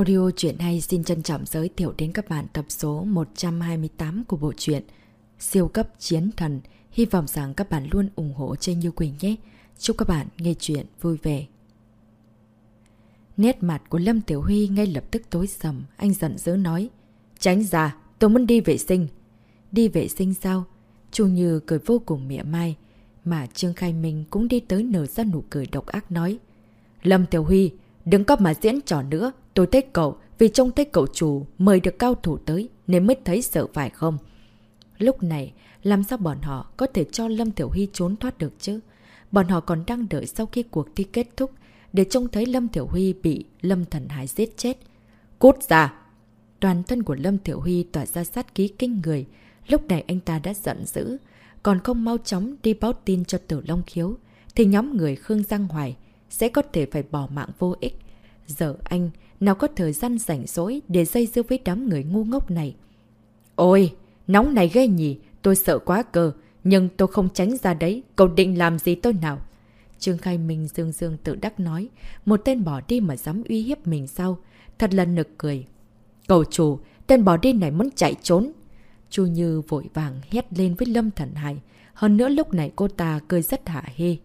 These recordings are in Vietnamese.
Audio truyện hay xin trân trọng giới thiệu đến các bạn tập số 128 của bộ truyện Siêu cấp chiến thần. Hy vọng rằng các bạn luôn ủng hộ trên Như Quỳnh nhé. Chúc các bạn nghe chuyện vui vẻ. Nét mặt của Lâm Tiểu Huy ngay lập tức tối sầm. Anh giận dữ nói. Tránh ra, tôi muốn đi vệ sinh. Đi vệ sinh sao? Chu Như cười vô cùng mỉa mai. Mà Trương Khai Minh cũng đi tới nở ra nụ cười độc ác nói. Lâm Tiểu Huy, đừng có mà diễn trò nữa. Tôi thích cậu vì trông thấy cậu chủ mời được cao thủ tới nên mới thấy sợ phải không? Lúc này, làm sao bọn họ có thể cho Lâm Tiểu Huy trốn thoát được chứ? Bọn họ còn đang đợi sau khi cuộc thi kết thúc để trông thấy Lâm Tiểu Huy bị Lâm Thần Hải giết chết. Cút ra! Toàn thân của Lâm Tiểu Huy tỏa ra sát ký kinh người. Lúc này anh ta đã giận dữ. Còn không mau chóng đi báo tin cho Tử Long Khiếu. Thì nhóm người Khương Giang Hoài sẽ có thể phải bỏ mạng vô ích. Giờ anh nào có thời gian rảnh rỗi để dây dưa với đám người ngu ngốc này. Ôi, nóng này ghê nhỉ, tôi sợ quá cơ, nhưng tôi không tránh ra đấy, cậu định làm gì tôi nào? Trương Khai Minh dương dương tự đắc nói, một tên bỏ đi mà dám uy hiếp mình sao? Thật là nực cười. Cầu chủ, tên bỏ đi này muốn chạy trốn. Chu Như vội vàng hét lên với Lâm Thần Hải. Hơn nữa lúc này cô ta cười rất hạ hê.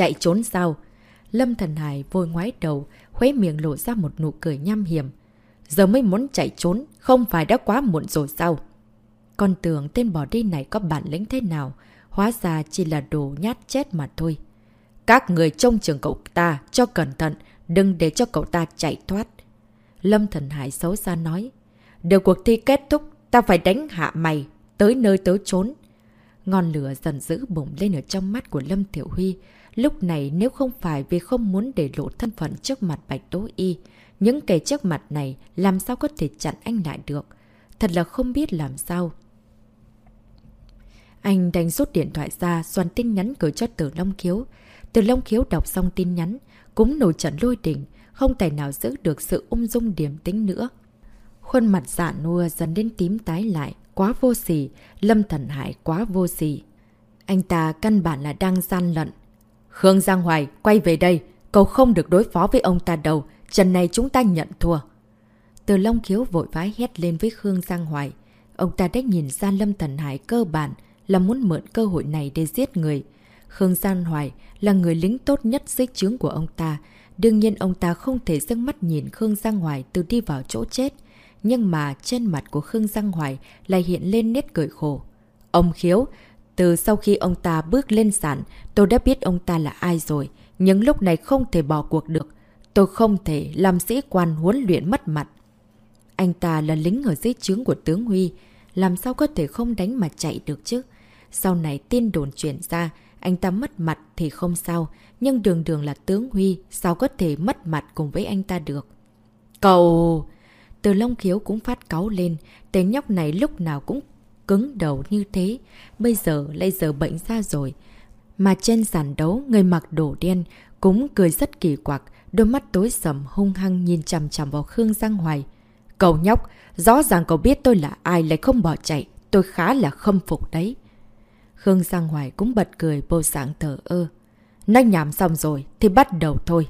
Chạy trốn sao? Lâm Thần Hải vội ngoái đầu, khuấy miệng lộ ra một nụ cười nham hiểm. Giờ mới muốn chạy trốn, không phải đã quá muộn rồi sao? Con tưởng tên bỏ đi này có bản lĩnh thế nào, hóa ra chỉ là đồ nhát chết mà thôi. Các người trông trường cậu ta cho cẩn thận, đừng để cho cậu ta chạy thoát. Lâm Thần Hải xấu xa nói. Đều cuộc thi kết thúc, ta phải đánh hạ mày, tới nơi tới trốn. Ngọn lửa dần dữ bùng lên ở trong mắt của Lâm Tiểu Huy. Lúc này nếu không phải vì không muốn để lộ thân phận trước mặt Bạch Tố Y, những kẻ trước mặt này làm sao có thể chặn anh lại được. Thật là không biết làm sao. Anh đánh rút điện thoại ra, soàn tin nhắn gửi cho Tử Long Khiếu. Tử Long Khiếu đọc xong tin nhắn, cũng nổi trận lôi đỉnh, không thể nào giữ được sự ung dung điểm tính nữa. Khuôn mặt dạ nua dần đến tím tái lại, quá vô sỉ, Lâm Thần Hải quá vô sỉ. Anh ta căn bản là đang gian lận. Khương Giang Hoài, quay về đây, cậu không được đối phó với ông ta đâu, trận này chúng ta nhận thua. Từ Long Khiếu vội vái hét lên với Khương Giang Hoài. Ông ta đã nhìn ra Lâm Thần Hải cơ bản là muốn mượn cơ hội này để giết người. Khương Giang Hoài là người lính tốt nhất dưới chướng của ông ta. Đương nhiên ông ta không thể dâng mắt nhìn Khương Giang Hoài từ đi vào chỗ chết. Nhưng mà trên mặt của Khương Giang Hoài lại hiện lên nét cười khổ. Ông Khiếu, từ sau khi ông ta bước lên sàn, tôi đã biết ông ta là ai rồi. Nhưng lúc này không thể bỏ cuộc được. Tôi không thể làm sĩ quan huấn luyện mất mặt. Anh ta là lính ở dưới trướng của tướng Huy. Làm sao có thể không đánh mà chạy được chứ? Sau này tin đồn chuyển ra, anh ta mất mặt thì không sao. Nhưng đường đường là tướng Huy, sao có thể mất mặt cùng với anh ta được? Cậu... Từ Long Khiếu cũng phát cáu lên, tên nhóc này lúc nào cũng cứng đầu như thế, bây giờ lại giờ bệnh ra rồi. Mà trên sàn đấu, người mặc đồ đen cũng cười rất kỳ quặc, đôi mắt tối sầm hung hăng nhìn chằm chằm vào Khương Giang Hoài. Cậu nhóc, rõ ràng cậu biết tôi là ai lại không bỏ chạy, tôi khá là khâm phục đấy. Khương Giang Hoài cũng bật cười bộ dạng thở ơ. Nói nhảm xong rồi thì bắt đầu thôi.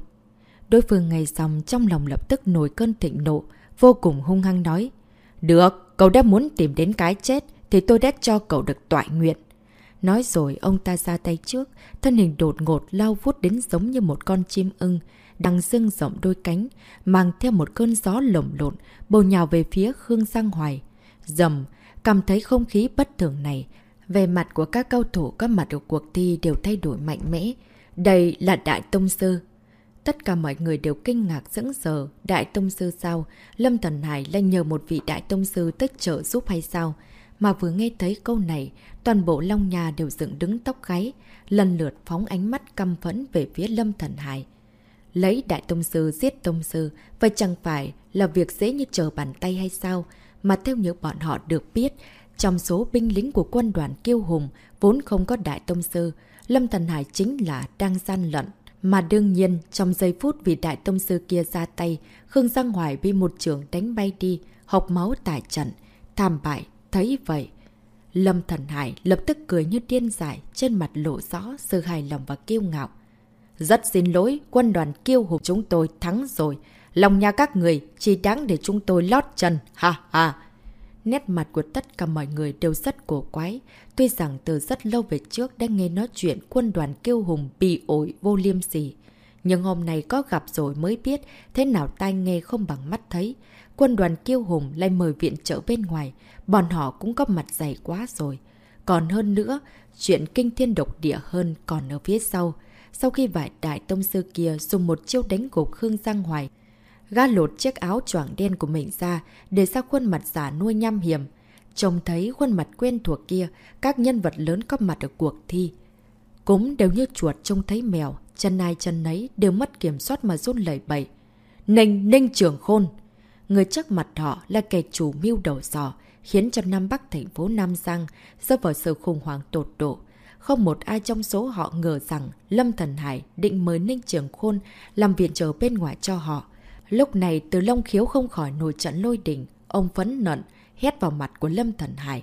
Đối phương ngay xong trong lòng lập tức nổi cơn thịnh nộ, vô cùng hung hăng nói. Được, cậu đã muốn tìm đến cái chết thì tôi đã cho cậu được tọa nguyện. Nói rồi ông ta ra tay trước, thân hình đột ngột lao vút đến giống như một con chim ưng, đằng dưng rộng đôi cánh, mang theo một cơn gió lồng lộn, bầu nhào về phía Khương Giang Hoài. Dầm, cảm thấy không khí bất thường này, về mặt của các cao thủ có mặt ở cuộc thi đều thay đổi mạnh mẽ. Đây là Đại Tông Sư, Tất cả mọi người đều kinh ngạc sững sờ, Đại Tông Sư sao? Lâm Thần Hải lại nhờ một vị Đại Tông Sư tức trợ giúp hay sao? Mà vừa nghe thấy câu này, toàn bộ Long Nhà đều dựng đứng tóc gáy, lần lượt phóng ánh mắt căm phẫn về phía Lâm Thần Hải. Lấy Đại Tông Sư giết Tông Sư, vậy chẳng phải là việc dễ như chờ bàn tay hay sao? Mà theo như bọn họ được biết, trong số binh lính của quân đoàn kiêu hùng vốn không có Đại Tông Sư, Lâm Thần Hải chính là đang gian lận mà đương nhiên, trong giây phút vì đại tông sư kia ra tay, Khương Giang Hoài bị một trường đánh bay đi, học máu tại trận, thảm bại, thấy vậy. Lâm Thần Hải lập tức cười như điên dại, trên mặt lộ rõ sự hài lòng và kiêu ngạo. Rất xin lỗi, quân đoàn kiêu hùng chúng tôi thắng rồi. Lòng nhà các người chỉ đáng để chúng tôi lót chân. Ha ha! Nét mặt của tất cả mọi người đều rất cổ quái. Tuy rằng từ rất lâu về trước đã nghe nói chuyện quân đoàn kiêu hùng bị ổi vô liêm sỉ. Nhưng hôm nay có gặp rồi mới biết thế nào tai nghe không bằng mắt thấy. Quân đoàn kiêu hùng lại mời viện trợ bên ngoài. Bọn họ cũng có mặt dày quá rồi. Còn hơn nữa, chuyện kinh thiên độc địa hơn còn ở phía sau. Sau khi vải đại tông sư kia dùng một chiêu đánh gục Khương Giang Hoài, gã lột chiếc áo choàng đen của mình ra để ra khuôn mặt giả nuôi nham hiểm. Trông thấy khuôn mặt quen thuộc kia, các nhân vật lớn có mặt ở cuộc thi. Cũng đều như chuột trông thấy mèo, chân ai chân nấy đều mất kiểm soát mà run lẩy bẩy. Ninh, Ninh trưởng khôn! Người trước mặt họ là kẻ chủ mưu đầu sò, khiến cho Nam Bắc thành phố Nam Giang rơi vào sự khủng hoảng tột độ. Không một ai trong số họ ngờ rằng Lâm Thần Hải định mời Ninh Trường Khôn làm viện trợ bên ngoài cho họ. Lúc này từ Long Khiếu không khỏi nổi trận lôi đỉnh, ông phấn nận, hét vào mặt của Lâm Thần Hải.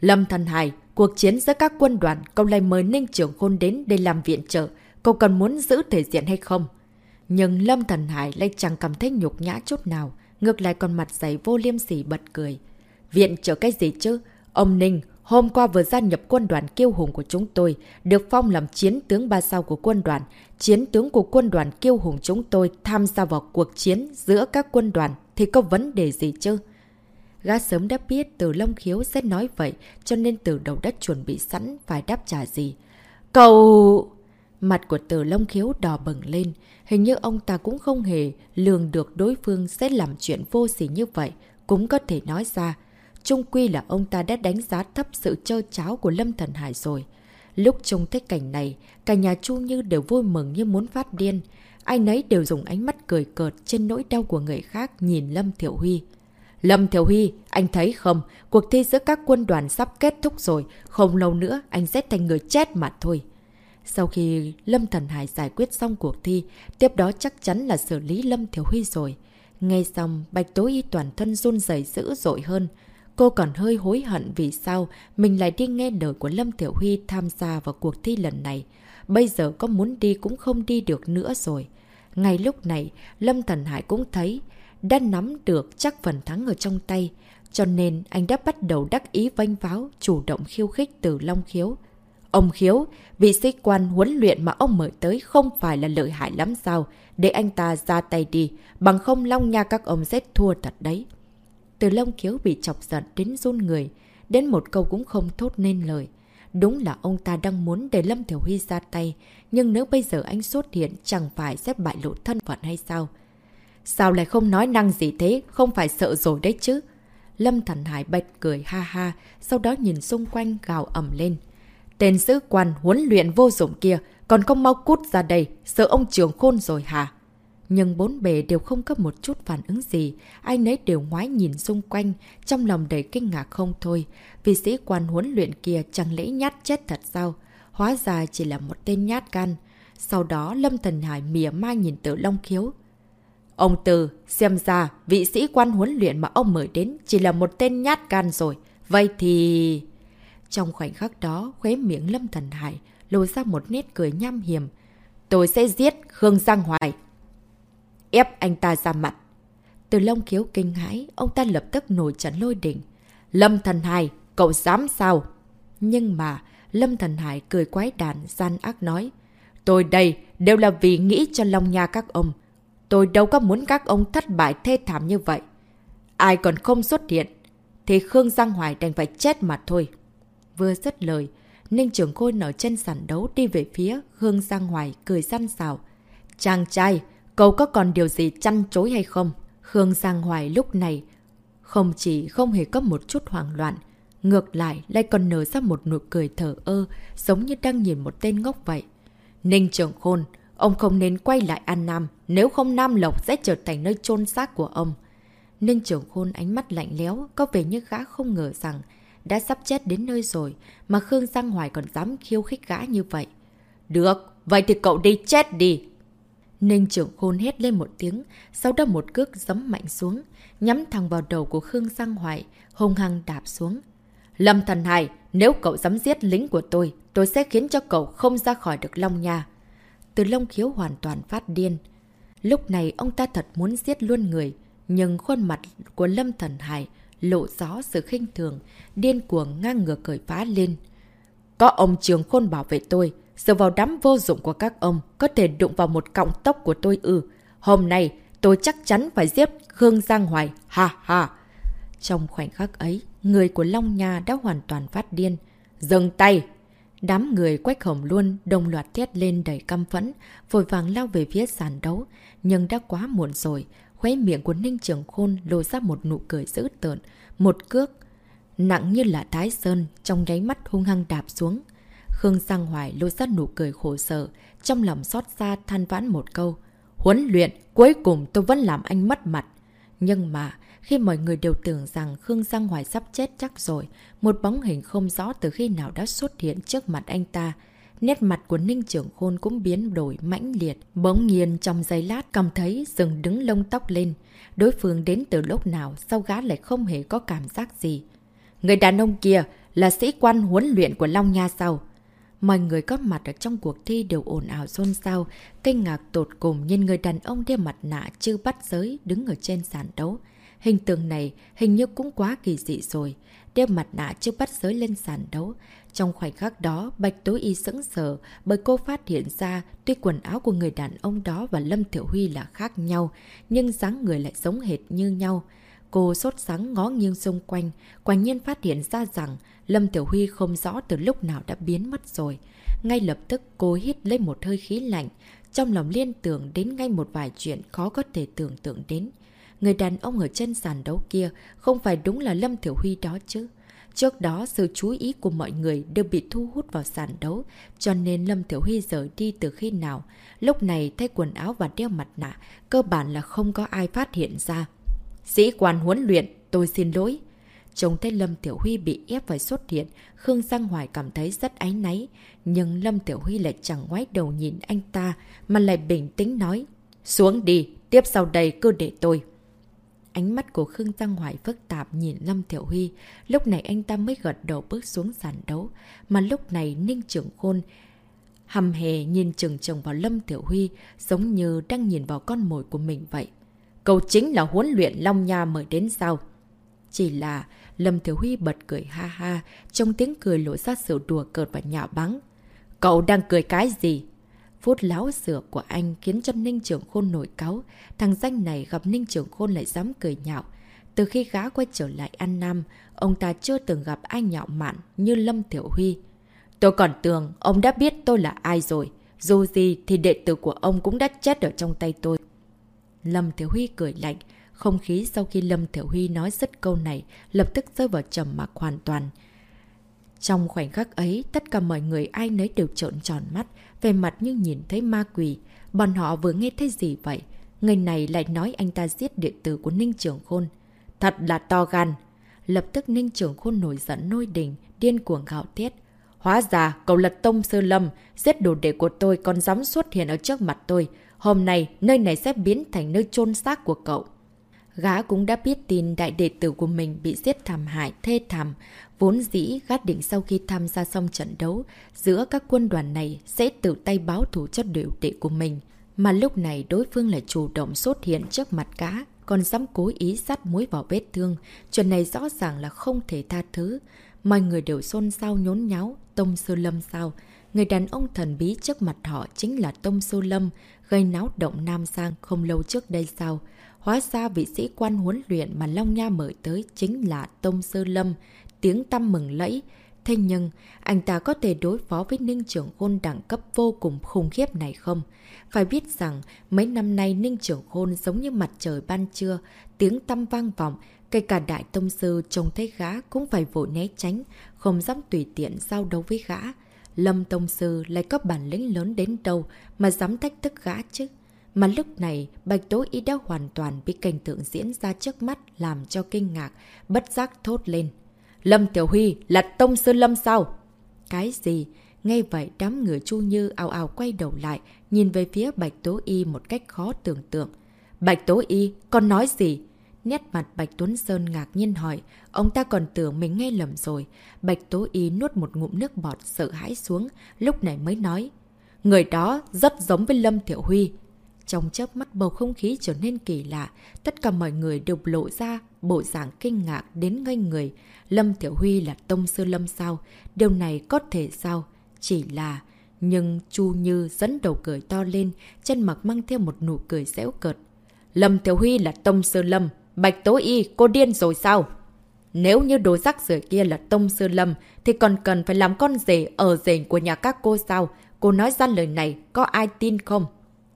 Lâm Thần Hải, cuộc chiến giữa các quân đoàn, cậu lại mời Ninh Trường Khôn đến để làm viện trợ. Cậu cần muốn giữ thể diện hay không? Nhưng Lâm Thần Hải lại chẳng cảm thấy nhục nhã chút nào, ngược lại còn mặt dày vô liêm sỉ bật cười. Viện trợ cái gì chứ? Ông Ninh, hôm qua vừa gia nhập quân đoàn kiêu hùng của chúng tôi, được phong làm chiến tướng ba sao của quân đoàn. Chiến tướng của quân đoàn kiêu hùng chúng tôi tham gia vào cuộc chiến giữa các quân đoàn thì có vấn đề gì chứ? Gã sớm đã biết từ Long Khiếu sẽ nói vậy, cho nên từ đầu đất chuẩn bị sẵn phải đáp trả gì. Cậu... Mặt của từ Long Khiếu đỏ bừng lên, hình như ông ta cũng không hề lường được đối phương sẽ làm chuyện vô sỉ như vậy, cũng có thể nói ra. Trung quy là ông ta đã đánh giá thấp sự trơ cháo của Lâm Thần Hải rồi. Lúc trông thấy cảnh này, cả nhà Chu Như đều vui mừng như muốn phát điên. Ai nấy đều dùng ánh mắt cười cợt trên nỗi đau của người khác nhìn Lâm Thiểu Huy. Lâm Thiểu Huy, anh thấy không, cuộc thi giữa các quân đoàn sắp kết thúc rồi, không lâu nữa anh sẽ thành người chết mà thôi. Sau khi Lâm Thần Hải giải quyết xong cuộc thi, tiếp đó chắc chắn là xử lý Lâm Thiểu Huy rồi. Ngay xong, Bạch Tố Y toàn thân run dày dữ dội hơn. Cô còn hơi hối hận vì sao mình lại đi nghe lời của Lâm Tiểu Huy tham gia vào cuộc thi lần này. Bây giờ có muốn đi cũng không đi được nữa rồi. Ngay lúc này, Lâm Thần Hải cũng thấy đã nắm được chắc phần thắng ở trong tay. Cho nên anh đã bắt đầu đắc ý vanh váo, chủ động khiêu khích từ Long Khiếu. Ông Khiếu, vị sĩ quan huấn luyện mà ông mời tới không phải là lợi hại lắm sao? Để anh ta ra tay đi, bằng không Long Nha các ông sẽ thua thật đấy. Từ lông kiếu bị chọc giận đến run người, đến một câu cũng không thốt nên lời. Đúng là ông ta đang muốn để Lâm Thiểu Huy ra tay, nhưng nếu bây giờ anh xuất hiện chẳng phải sẽ bại lộ thân phận hay sao? Sao lại không nói năng gì thế, không phải sợ rồi đấy chứ? Lâm Thần Hải bạch cười ha ha, sau đó nhìn xung quanh gào ẩm lên. Tên sứ quan huấn luyện vô dụng kia, còn không mau cút ra đây, sợ ông trường khôn rồi hả? Nhưng bốn bề đều không có một chút phản ứng gì, ai nấy đều ngoái nhìn xung quanh, trong lòng đầy kinh ngạc không thôi. Vì sĩ quan huấn luyện kia chẳng lẽ nhát chết thật sao? Hóa ra chỉ là một tên nhát gan. Sau đó Lâm Thần Hải mỉa mai nhìn tử Long Khiếu. Ông Từ, xem ra vị sĩ quan huấn luyện mà ông mời đến chỉ là một tên nhát gan rồi. Vậy thì... Trong khoảnh khắc đó, khuế miệng Lâm Thần Hải lôi ra một nét cười nham hiểm. Tôi sẽ giết Khương Giang Hoài. Ép anh ta ra mặt. Từ lông khiếu kinh hãi, ông ta lập tức nổi trận lôi đỉnh. Lâm Thần Hải, cậu dám sao? Nhưng mà, Lâm Thần Hải cười quái đàn, gian ác nói. Tôi đây đều là vì nghĩ cho Long Nha các ông. Tôi đâu có muốn các ông thất bại thê thảm như vậy. Ai còn không xuất hiện, thì Khương Giang Hoài đành phải chết mà thôi. Vừa dứt lời, Ninh Trường Khôi nở chân sàn đấu đi về phía Khương Giang Hoài cười săn xào. Chàng trai, cậu có còn điều gì chăn chối hay không? Khương Giang Hoài lúc này không chỉ không hề có một chút hoảng loạn, ngược lại lại còn nở ra một nụ cười thở ơ, giống như đang nhìn một tên ngốc vậy. Ninh Trường Khôn, ông không nên quay lại An Nam, nếu không Nam Lộc sẽ trở thành nơi chôn xác của ông. Ninh Trường Khôn ánh mắt lạnh léo, có vẻ như gã không ngờ rằng đã sắp chết đến nơi rồi, mà Khương Giang Hoài còn dám khiêu khích gã như vậy. Được, vậy thì cậu đi chết đi. Ninh trưởng khôn hét lên một tiếng, sau đó một cước giấm mạnh xuống, nhắm thẳng vào đầu của Khương Giang Hoài, hung hăng đạp xuống. Lâm thần hài, nếu cậu dám giết lính của tôi, tôi sẽ khiến cho cậu không ra khỏi được Long Nha. Từ Long Khiếu hoàn toàn phát điên. Lúc này ông ta thật muốn giết luôn người, nhưng khuôn mặt của Lâm Thần Hải lộ rõ sự khinh thường, điên cuồng ngang ngược cởi phá lên. Có ông trường khôn bảo vệ tôi, dựa vào đám vô dụng của các ông, có thể đụng vào một cọng tóc của tôi ư. Hôm nay, tôi chắc chắn phải giết Khương Giang Hoài, ha ha. Trong khoảnh khắc ấy, người của Long Nha đã hoàn toàn phát điên. Dừng tay! Đám người quách hồng luôn đồng loạt thét lên đầy căm phẫn, vội vàng lao về phía sàn đấu. Nhưng đã quá muộn rồi, khuấy miệng của Ninh Trường Khôn lộ ra một nụ cười dữ tợn, một cước. Nặng như là thái sơn, trong nháy mắt hung hăng đạp xuống. Khương Giang Hoài lôi ra nụ cười khổ sở, trong lòng xót xa than vãn một câu. Huấn luyện, cuối cùng tôi vẫn làm anh mất mặt. Nhưng mà, khi mọi người đều tưởng rằng Khương Giang Hoài sắp chết chắc rồi, một bóng hình không rõ từ khi nào đã xuất hiện trước mặt anh ta. Nét mặt của Ninh Trưởng Khôn cũng biến đổi mãnh liệt, bỗng nhiên trong giây lát cảm thấy dừng đứng lông tóc lên. Đối phương đến từ lúc nào sau gá lại không hề có cảm giác gì. Người đàn ông kia là sĩ quan huấn luyện của Long Nha sao? Mọi người có mặt ở trong cuộc thi đều ồn ào xôn xao, kinh ngạc tột cùng nhìn người đàn ông đeo mặt nạ chư bắt giới đứng ở trên sàn đấu. Hình tượng này hình như cũng quá kỳ dị rồi. Đeo mặt nạ chưa bắt giới lên sàn đấu. Trong khoảnh khắc đó, Bạch tối Y sững sờ bởi cô phát hiện ra tuy quần áo của người đàn ông đó và Lâm Thiểu Huy là khác nhau, nhưng dáng người lại giống hệt như nhau. Cô sốt sáng ngó nghiêng xung quanh, quả nhiên phát hiện ra rằng Lâm Tiểu Huy không rõ từ lúc nào đã biến mất rồi. Ngay lập tức cô hít lấy một hơi khí lạnh, trong lòng liên tưởng đến ngay một vài chuyện khó có thể tưởng tượng đến. Người đàn ông ở chân sàn đấu kia không phải đúng là Lâm tiểu Huy đó chứ. Trước đó, sự chú ý của mọi người đều bị thu hút vào sàn đấu, cho nên Lâm tiểu Huy rời đi từ khi nào. Lúc này, thay quần áo và đeo mặt nạ, cơ bản là không có ai phát hiện ra. Sĩ quan huấn luyện, tôi xin lỗi. Trông thấy Lâm Tiểu Huy bị ép phải xuất hiện, Khương Giang Hoài cảm thấy rất áy náy. Nhưng Lâm Tiểu Huy lại chẳng ngoái đầu nhìn anh ta, mà lại bình tĩnh nói. Xuống đi, tiếp sau đây cứ để tôi. Ánh mắt của Khương Giang Hoài phức tạp nhìn Lâm Thiểu Huy. Lúc này anh ta mới gật đầu bước xuống sàn đấu. Mà lúc này Ninh Trưởng Khôn hầm hề nhìn chừng trồng vào Lâm Tiểu Huy giống như đang nhìn vào con mồi của mình vậy. Cậu chính là huấn luyện Long Nha mời đến sao? Chỉ là Lâm Tiểu Huy bật cười ha ha, trong tiếng cười lộ ra sự đùa cợt và nhạo báng. Cậu đang cười cái gì? Phút láo sửa của anh khiến cho Ninh Trường Khôn nổi cáo. Thằng danh này gặp Ninh Trường Khôn lại dám cười nhạo. Từ khi gá quay trở lại An Nam, ông ta chưa từng gặp ai nhạo mạn như Lâm Tiểu Huy. Tôi còn tưởng ông đã biết tôi là ai rồi. Dù gì thì đệ tử của ông cũng đã chết ở trong tay tôi. Lâm Thiểu Huy cười lạnh. Không khí sau khi Lâm Thiểu Huy nói dứt câu này lập tức rơi vào trầm mặc hoàn toàn. Trong khoảnh khắc ấy, tất cả mọi người ai nấy đều trợn tròn mắt, về mặt như nhìn thấy ma quỷ. Bọn họ vừa nghe thấy gì vậy? Người này lại nói anh ta giết điện tử của Ninh Trường Khôn. Thật là to gan. Lập tức Ninh Trường Khôn nổi giận nôi đình, điên cuồng gạo tiết. Hóa ra, cậu lật tông sơ lâm, giết đồ đệ của tôi còn dám xuất hiện ở trước mặt tôi. Hôm nay, nơi này sẽ biến thành nơi chôn xác của cậu. Gã cũng đã biết tin đại đệ tử của mình bị giết thảm hại, thê thảm. Vốn dĩ gác định sau khi tham gia xong trận đấu, giữa các quân đoàn này sẽ tự tay báo thủ cho điều đệ của mình. Mà lúc này đối phương lại chủ động xuất hiện trước mặt gã, còn dám cố ý sát muối vào vết thương. Chuyện này rõ ràng là không thể tha thứ. Mọi người đều xôn xao nhốn nháo, Tông Sư Lâm sao? Người đàn ông thần bí trước mặt họ chính là Tông Sư Lâm, gây náo động Nam Sang không lâu trước đây sao? Hóa ra vị sĩ quan huấn luyện mà Long Nha mời tới chính là Tông Sư Lâm, tiếng tâm mừng lẫy. Thế nhưng, anh ta có thể đối phó với Ninh Trưởng Khôn đẳng cấp vô cùng khủng khiếp này không? Phải biết rằng, mấy năm nay Ninh Trưởng Khôn giống như mặt trời ban trưa, tiếng tâm vang vọng, kể cả Đại Tông Sư trông thấy gã cũng phải vội né tránh, không dám tùy tiện giao đấu với gã. Lâm Tông Sư lại có bản lĩnh lớn đến đâu mà dám thách thức gã chứ? Mà lúc này, Bạch Tố Y đã hoàn toàn bị cảnh tượng diễn ra trước mắt làm cho kinh ngạc, bất giác thốt lên. Lâm Tiểu Huy là Tông Sư Lâm sao? Cái gì? Ngay vậy đám người Chu Như ào ào quay đầu lại, nhìn về phía Bạch Tố Y một cách khó tưởng tượng. Bạch Tố Y, con nói gì? Nét mặt Bạch Tuấn Sơn ngạc nhiên hỏi, ông ta còn tưởng mình nghe lầm rồi. Bạch Tố Y nuốt một ngụm nước bọt sợ hãi xuống, lúc này mới nói. Người đó rất giống với Lâm Thiểu Huy. Trong chớp mắt bầu không khí trở nên kỳ lạ, tất cả mọi người đều lộ ra bộ dạng kinh ngạc đến ngây người. Lâm Thiểu Huy là tông sư Lâm sao? Điều này có thể sao? Chỉ là... Nhưng Chu Như dẫn đầu cười to lên, chân mặt mang theo một nụ cười xéo cợt. Lâm Tiểu Huy là tông sư Lâm, Bạch Tố Y, cô điên rồi sao? Nếu như đồ rắc rưởi kia là tông sư Lâm, thì còn cần phải làm con rể ở rể của nhà các cô sao? Cô nói ra lời này, có ai tin không?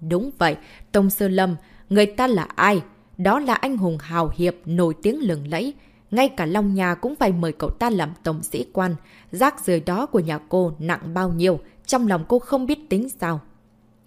Đúng vậy, Tông Sư Lâm, người ta là ai? Đó là anh hùng hào hiệp, nổi tiếng lừng lẫy. Ngay cả Long Nhà cũng phải mời cậu ta làm tổng sĩ quan. Rác rưởi đó của nhà cô nặng bao nhiêu, trong lòng cô không biết tính sao.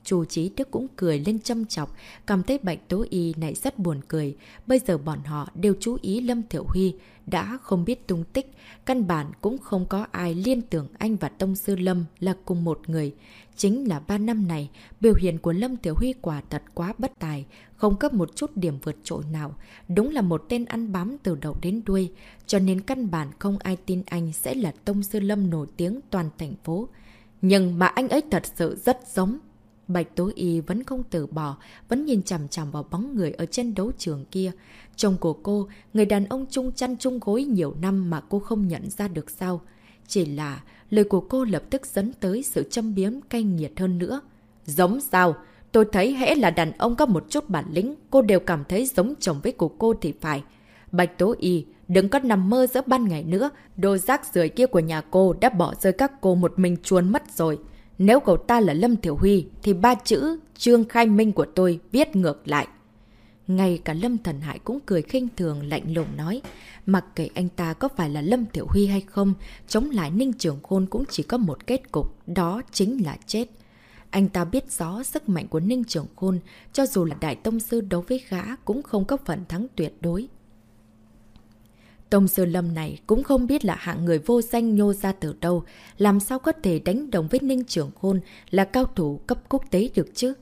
Chu Chí Đức cũng cười lên châm chọc, cảm thấy Bạch Tố Y này rất buồn cười. Bây giờ bọn họ đều chú ý Lâm Thiểu Huy, đã không biết tung tích, căn bản cũng không có ai liên tưởng anh và Tông Sư Lâm là cùng một người. Chính là ba năm này, biểu hiện của Lâm Tiểu Huy quả thật quá bất tài, không cấp một chút điểm vượt trội nào. Đúng là một tên ăn bám từ đầu đến đuôi, cho nên căn bản không ai tin anh sẽ là Tông Sư Lâm nổi tiếng toàn thành phố. Nhưng mà anh ấy thật sự rất giống. Bạch Tố Y vẫn không từ bỏ, vẫn nhìn chằm chằm vào bóng người ở trên đấu trường kia. Chồng của cô, người đàn ông chung chăn chung gối nhiều năm mà cô không nhận ra được sao. Chỉ là lời của cô lập tức dẫn tới sự châm biếm cay nghiệt hơn nữa. Giống sao? Tôi thấy hễ là đàn ông có một chút bản lĩnh, cô đều cảm thấy giống chồng với của cô thì phải. Bạch Tố Y, đừng có nằm mơ giữa ban ngày nữa. Đồ rác rưởi kia của nhà cô đã bỏ rơi các cô một mình chuồn mất rồi. Nếu cậu ta là Lâm Tiểu Huy, thì ba chữ Trương Khai Minh của tôi viết ngược lại. Ngay cả Lâm Thần Hải cũng cười khinh thường lạnh lùng nói. Mặc kệ anh ta có phải là Lâm Tiểu Huy hay không, chống lại Ninh Trường Khôn cũng chỉ có một kết cục, đó chính là chết. Anh ta biết rõ sức mạnh của Ninh Trường Khôn, cho dù là Đại Tông Sư đấu với gã cũng không có phần thắng tuyệt đối. Tông Sư Lâm này cũng không biết là hạng người vô danh nhô ra từ đâu, làm sao có thể đánh đồng với Ninh Trường Khôn là cao thủ cấp quốc tế được chứ.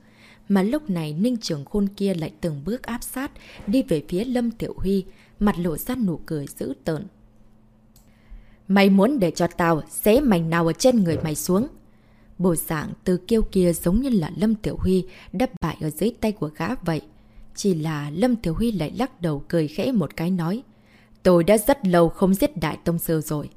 Mà lúc này Ninh Trường Khôn kia lại từng bước áp sát, đi về phía Lâm Tiểu Huy, mặt lộ ra nụ cười dữ tợn. Mày muốn để cho tao xé mảnh nào ở trên người mày xuống? Bộ dạng từ kiêu kia giống như là Lâm Tiểu Huy đắp bại ở dưới tay của gã vậy. Chỉ là Lâm Tiểu Huy lại lắc đầu cười khẽ một cái nói. Tôi đã rất lâu không giết Đại Tông Sư rồi.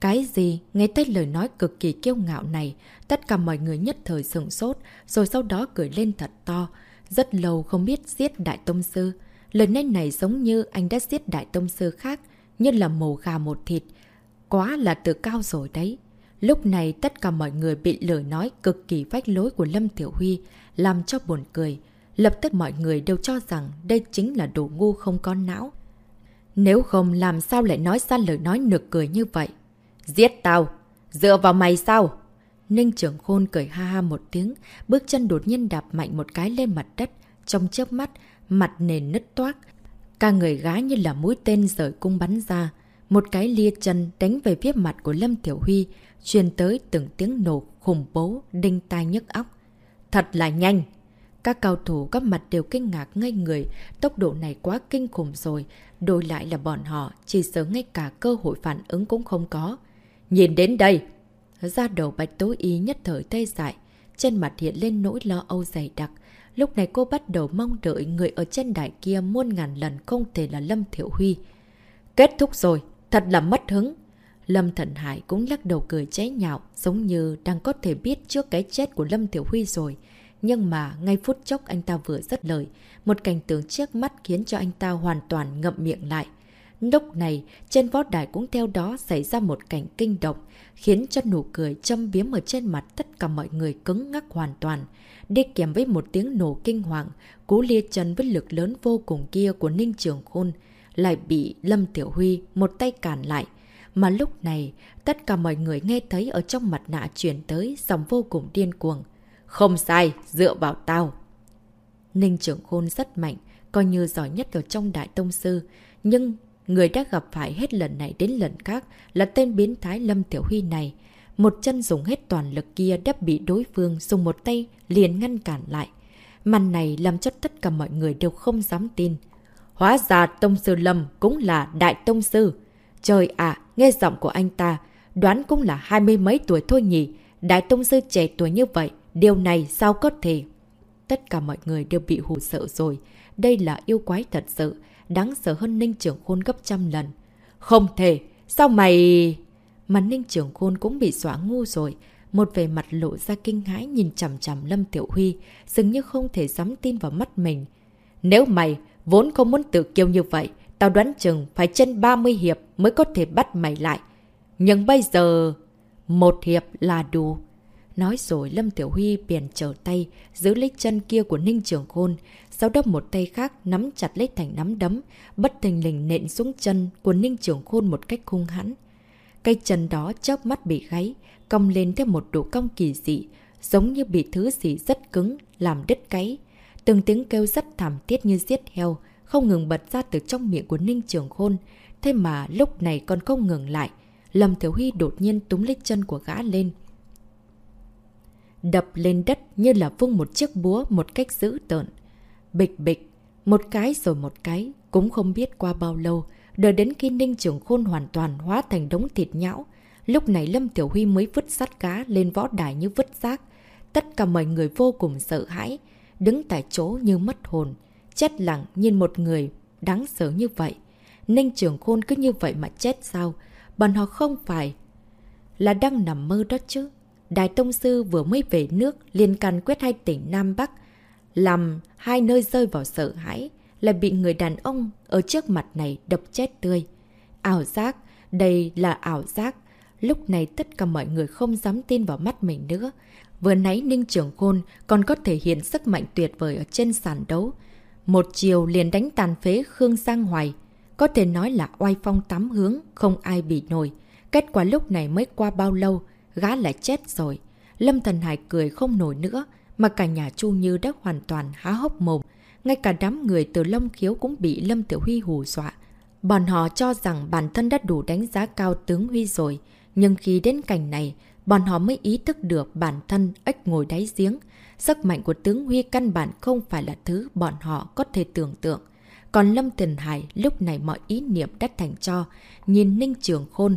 Cái gì? Nghe tới lời nói cực kỳ kiêu ngạo này, tất cả mọi người nhất thời sừng sốt, rồi sau đó cười lên thật to. Rất lâu không biết giết Đại Tông Sư. Lời nói này giống như anh đã giết Đại Tông Sư khác, như là mồ gà một thịt. Quá là tự cao rồi đấy. Lúc này tất cả mọi người bị lời nói cực kỳ vách lối của Lâm Tiểu Huy, làm cho buồn cười. Lập tức mọi người đều cho rằng đây chính là đồ ngu không có não. Nếu không làm sao lại nói ra lời nói nực cười như vậy? Giết tao! Dựa vào mày sao? Ninh trưởng khôn cười ha ha một tiếng, bước chân đột nhiên đạp mạnh một cái lên mặt đất. Trong chớp mắt, mặt nền nứt toác. Cả người gái như là mũi tên rời cung bắn ra. Một cái lia chân đánh về phía mặt của Lâm Tiểu Huy, truyền tới từng tiếng nổ khủng bố, đinh tai nhức óc. Thật là nhanh! Các cao thủ các mặt đều kinh ngạc ngây người, tốc độ này quá kinh khủng rồi, đổi lại là bọn họ, chỉ sớm ngay cả cơ hội phản ứng cũng không có. Nhìn đến đây! Ra đầu bạch tối ý nhất thời tê dại, trên mặt hiện lên nỗi lo âu dày đặc. Lúc này cô bắt đầu mong đợi người ở trên đài kia muôn ngàn lần không thể là Lâm Thiệu Huy. Kết thúc rồi, thật là mất hứng. Lâm Thần Hải cũng lắc đầu cười chế nhạo, giống như đang có thể biết trước cái chết của Lâm Thiểu Huy rồi. Nhưng mà ngay phút chốc anh ta vừa rất lời, một cảnh tướng trước mắt khiến cho anh ta hoàn toàn ngậm miệng lại. Lúc này, trên võ đài cũng theo đó xảy ra một cảnh kinh động, khiến cho nụ cười châm biếm ở trên mặt tất cả mọi người cứng ngắc hoàn toàn. Đi kèm với một tiếng nổ kinh hoàng, cú lia chân với lực lớn vô cùng kia của Ninh Trường Khôn, lại bị Lâm Tiểu Huy một tay cản lại. Mà lúc này, tất cả mọi người nghe thấy ở trong mặt nạ chuyển tới dòng vô cùng điên cuồng. Không sai, dựa vào tao. Ninh trưởng khôn rất mạnh, coi như giỏi nhất ở trong đại tông sư. Nhưng người đã gặp phải hết lần này đến lần khác là tên biến thái Lâm Tiểu Huy này. Một chân dùng hết toàn lực kia đã bị đối phương dùng một tay liền ngăn cản lại. Màn này làm cho tất cả mọi người đều không dám tin. Hóa ra Tông Sư Lâm cũng là Đại Tông Sư. Trời ạ, nghe giọng của anh ta, đoán cũng là hai mươi mấy tuổi thôi nhỉ. Đại Tông Sư trẻ tuổi như vậy, Điều này sao có thể? tất cả mọi người đều bị hù sợ rồi. Đây là yêu quái thật sự, đáng sợ hơn Ninh Trưởng Khôn gấp trăm lần. Không thể, sao mày... Mà Ninh Trưởng Khôn cũng bị xóa ngu rồi. Một về mặt lộ ra kinh hãi nhìn chằm chằm Lâm Tiểu Huy, dường như không thể dám tin vào mắt mình. Nếu mày vốn không muốn tự kiêu như vậy, tao đoán chừng phải chân 30 hiệp mới có thể bắt mày lại. Nhưng bây giờ... Một hiệp là đủ. Nói rồi Lâm Tiểu Huy biển trở tay, giữ lấy chân kia của Ninh Trường Khôn, sau đó một tay khác nắm chặt lấy thành nắm đấm, bất tình lình nện xuống chân của Ninh Trường Khôn một cách hung hãn. Cây chân đó chớp mắt bị gáy, cong lên theo một độ cong kỳ dị, giống như bị thứ gì rất cứng, làm đứt cấy. Từng tiếng kêu rất thảm thiết như giết heo, không ngừng bật ra từ trong miệng của Ninh Trường Khôn. Thế mà lúc này còn không ngừng lại. Lâm Thiếu Huy đột nhiên túm lấy chân của gã lên. Đập lên đất như là vung một chiếc búa một cách dữ tợn. Bịch bịch, một cái rồi một cái, cũng không biết qua bao lâu, đợi đến khi Ninh Trường Khôn hoàn toàn hóa thành đống thịt nhão. Lúc này Lâm Tiểu Huy mới vứt sắt cá lên võ đài như vứt rác. Tất cả mọi người vô cùng sợ hãi, đứng tại chỗ như mất hồn, chết lặng nhìn một người đáng sợ như vậy. Ninh Trường Khôn cứ như vậy mà chết sao? Bọn họ không phải là đang nằm mơ đó chứ. Đại Tông Sư vừa mới về nước liền can quyết hai tỉnh Nam Bắc, làm hai nơi rơi vào sợ hãi, lại bị người đàn ông ở trước mặt này đập chết tươi. Ảo giác, đây là ảo giác. Lúc này tất cả mọi người không dám tin vào mắt mình nữa. Vừa nãy Ninh Trường Khôn còn có thể hiện sức mạnh tuyệt vời ở trên sàn đấu. Một chiều liền đánh tàn phế Khương Giang Hoài. Có thể nói là oai phong tám hướng, không ai bị nổi. Kết quả lúc này mới qua bao lâu, gã lại chết rồi. Lâm Thần Hải cười không nổi nữa, mà cả nhà Chu Như đã hoàn toàn há hốc mồm. Ngay cả đám người từ Long Khiếu cũng bị Lâm Tiểu Huy hù dọa. Bọn họ cho rằng bản thân đã đủ đánh giá cao tướng Huy rồi, nhưng khi đến cảnh này, bọn họ mới ý thức được bản thân ếch ngồi đáy giếng. Sức mạnh của tướng Huy căn bản không phải là thứ bọn họ có thể tưởng tượng. Còn Lâm thần Hải lúc này mọi ý niệm đã thành cho, nhìn Ninh Trường Khôn.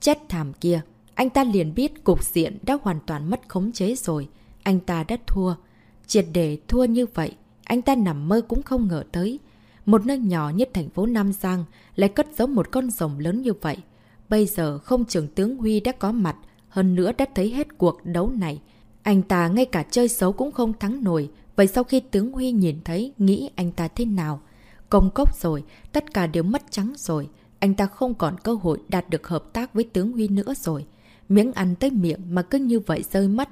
Chết thảm kia, anh ta liền biết cục diện đã hoàn toàn mất khống chế rồi. Anh ta đã thua. Triệt để thua như vậy, anh ta nằm mơ cũng không ngờ tới. Một nơi nhỏ như thành phố Nam Giang lại cất giấu một con rồng lớn như vậy. Bây giờ không trưởng tướng Huy đã có mặt, hơn nữa đã thấy hết cuộc đấu này. Anh ta ngay cả chơi xấu cũng không thắng nổi. Vậy sau khi tướng Huy nhìn thấy, nghĩ anh ta thế nào? Công cốc rồi, tất cả đều mất trắng rồi. Anh ta không còn cơ hội đạt được hợp tác với tướng Huy nữa rồi. Miếng ăn tới miệng mà cứ như vậy rơi mất.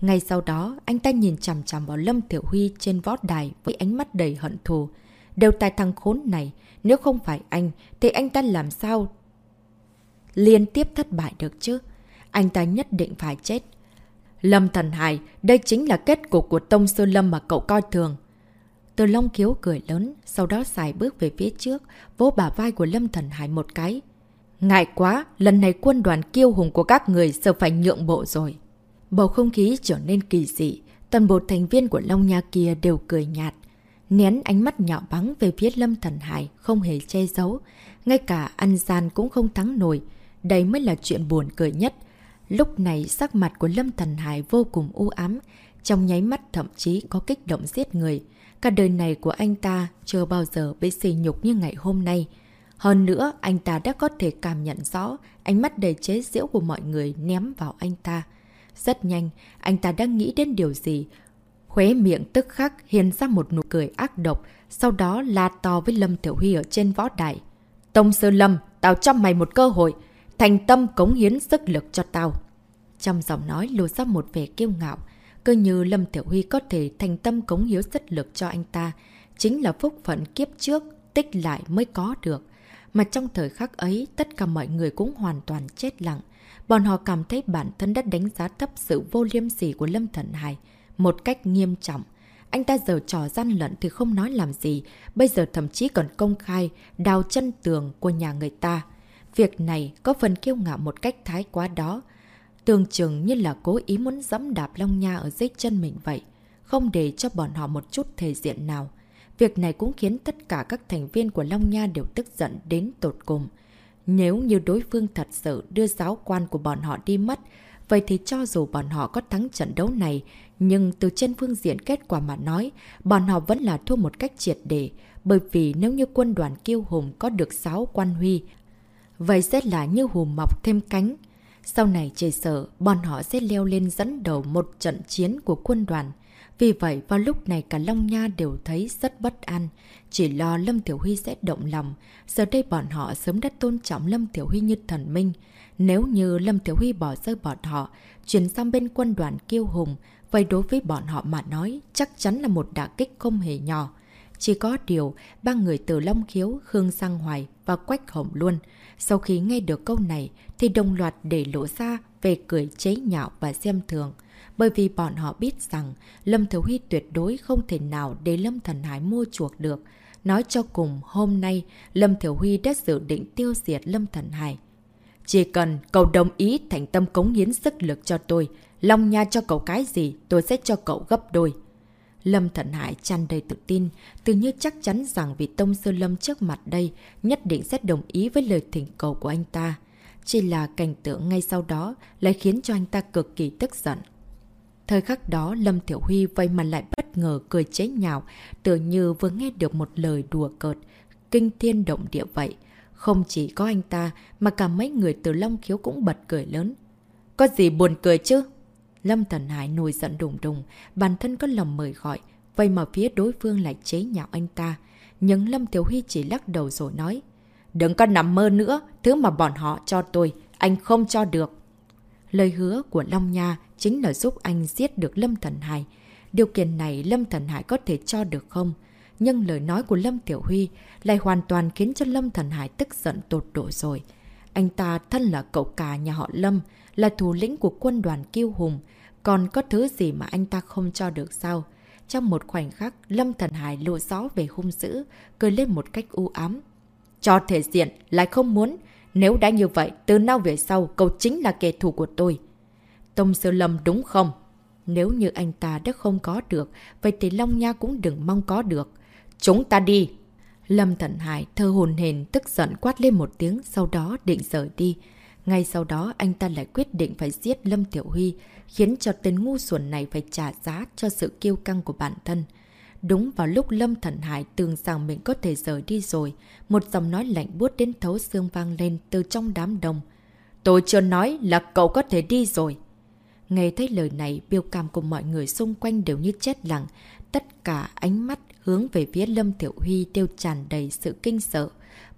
Ngay sau đó, anh ta nhìn chằm chằm vào Lâm Tiểu Huy trên võ đài với ánh mắt đầy hận thù. Đều tại thằng khốn này, nếu không phải anh, thì anh ta làm sao liên tiếp thất bại được chứ? Anh ta nhất định phải chết. Lâm Thần Hải, đây chính là kết cục của Tông Sư Lâm mà cậu coi thường. Từ Long Kiếu cười lớn, sau đó xài bước về phía trước, vỗ bả vai của Lâm Thần Hải một cái. Ngại quá, lần này quân đoàn kiêu hùng của các người sợ phải nhượng bộ rồi. Bầu không khí trở nên kỳ dị, toàn bộ thành viên của Long Nha kia đều cười nhạt. Nén ánh mắt nhỏ bắn về phía Lâm Thần Hải, không hề che giấu. Ngay cả ăn gian cũng không thắng nổi. Đây mới là chuyện buồn cười nhất. Lúc này sắc mặt của Lâm Thần Hải vô cùng u ám, trong nháy mắt thậm chí có kích động giết người. Cả đời này của anh ta chưa bao giờ bị xì nhục như ngày hôm nay. Hơn nữa, anh ta đã có thể cảm nhận rõ ánh mắt đầy chế giễu của mọi người ném vào anh ta. Rất nhanh, anh ta đã nghĩ đến điều gì. Khuế miệng tức khắc hiền ra một nụ cười ác độc, sau đó la to với Lâm Tiểu Huy ở trên võ đài. Tông Sư Lâm, tao cho mày một cơ hội, thành tâm cống hiến sức lực cho tao. Trong giọng nói lùa ra một vẻ kiêu ngạo, cơ như Lâm Tiểu Huy có thể thành tâm cống hiến sức lực cho anh ta, chính là phúc phận kiếp trước, tích lại mới có được. Mà trong thời khắc ấy, tất cả mọi người cũng hoàn toàn chết lặng. Bọn họ cảm thấy bản thân đã đánh giá thấp sự vô liêm sỉ của Lâm Thần Hải một cách nghiêm trọng. Anh ta giờ trò gian lận thì không nói làm gì, bây giờ thậm chí còn công khai đào chân tường của nhà người ta. Việc này có phần kiêu ngạo một cách thái quá đó. Tường chừng như là cố ý muốn dẫm đạp Long Nha ở dưới chân mình vậy, không để cho bọn họ một chút thể diện nào. Việc này cũng khiến tất cả các thành viên của Long Nha đều tức giận đến tột cùng. Nếu như đối phương thật sự đưa giáo quan của bọn họ đi mất, vậy thì cho dù bọn họ có thắng trận đấu này, Nhưng từ trên phương diện kết quả mà nói, bọn họ vẫn là thua một cách triệt để, bởi vì nếu như quân đoàn kiêu hùng có được sáu quan huy, vậy sẽ là như hùm mọc thêm cánh. Sau này chỉ sợ bọn họ sẽ leo lên dẫn đầu một trận chiến của quân đoàn. Vì vậy vào lúc này cả Long Nha đều thấy rất bất an, chỉ lo Lâm Tiểu Huy sẽ động lòng. Giờ đây bọn họ sớm đã tôn trọng Lâm Tiểu Huy như thần minh. Nếu như Lâm Tiểu Huy bỏ rơi bọn họ, chuyển sang bên quân đoàn kiêu hùng, vậy đối với bọn họ mà nói chắc chắn là một đả kích không hề nhỏ. Chỉ có điều, ba người từ Long Khiếu, Khương Sang Hoài và Quách Hồng luôn. Sau khi nghe được câu này, thì đồng loạt để lộ ra về cười chế nhạo và xem thường. Bởi vì bọn họ biết rằng Lâm Thiếu Huy tuyệt đối không thể nào để Lâm Thần Hải mua chuộc được. Nói cho cùng, hôm nay Lâm Thiểu Huy đã dự định tiêu diệt Lâm Thần Hải. Chỉ cần cậu đồng ý thành tâm cống hiến sức lực cho tôi, Long Nha cho cậu cái gì, tôi sẽ cho cậu gấp đôi. Lâm Thần Hải tràn đầy tự tin, tự như chắc chắn rằng vị Tông Sư Lâm trước mặt đây nhất định sẽ đồng ý với lời thỉnh cầu của anh ta. Chỉ là cảnh tượng ngay sau đó lại khiến cho anh ta cực kỳ tức giận. Thời khắc đó Lâm Tiểu Huy vây mà lại bất ngờ cười chế nhạo, tự như vừa nghe được một lời đùa cợt, kinh thiên động địa vậy. Không chỉ có anh ta mà cả mấy người từ Long Khiếu cũng bật cười lớn. Có gì buồn cười chứ? Lâm Thần Hải nổi giận đùng đùng, bản thân có lòng mời gọi, vậy mà phía đối phương lại chế nhạo anh ta. Nhưng Lâm Tiểu Huy chỉ lắc đầu rồi nói, Đừng có nằm mơ nữa, thứ mà bọn họ cho tôi, anh không cho được. Lời hứa của Long Nha chính là giúp anh giết được Lâm Thần Hải. Điều kiện này Lâm Thần Hải có thể cho được không? Nhưng lời nói của Lâm Tiểu Huy lại hoàn toàn khiến cho Lâm Thần Hải tức giận tột độ rồi. Anh ta thân là cậu cả nhà họ Lâm, là thủ lĩnh của quân đoàn kiêu hùng, còn có thứ gì mà anh ta không cho được sao? Trong một khoảnh khắc, Lâm Thần Hải lộ rõ về hung dữ, cười lên một cách u ám. Cho thể diện, lại không muốn. Nếu đã như vậy, từ nào về sau, cậu chính là kẻ thù của tôi. Tông sơ Lâm đúng không? Nếu như anh ta đã không có được, vậy thì Long Nha cũng đừng mong có được. Chúng ta đi! Lâm thận Hải thơ hồn hền tức giận quát lên một tiếng, sau đó định rời đi. Ngay sau đó anh ta lại quyết định phải giết Lâm Tiểu Huy, khiến cho tên ngu xuẩn này phải trả giá cho sự kiêu căng của bản thân. Đúng vào lúc Lâm Thần Hải tưởng rằng mình có thể rời đi rồi, một giọng nói lạnh buốt đến thấu xương vang lên từ trong đám đông. Tôi chưa nói là cậu có thể đi rồi. Nghe thấy lời này, biểu cảm của mọi người xung quanh đều như chết lặng. Tất cả ánh mắt hướng về phía Lâm Tiểu Huy đều tràn đầy sự kinh sợ.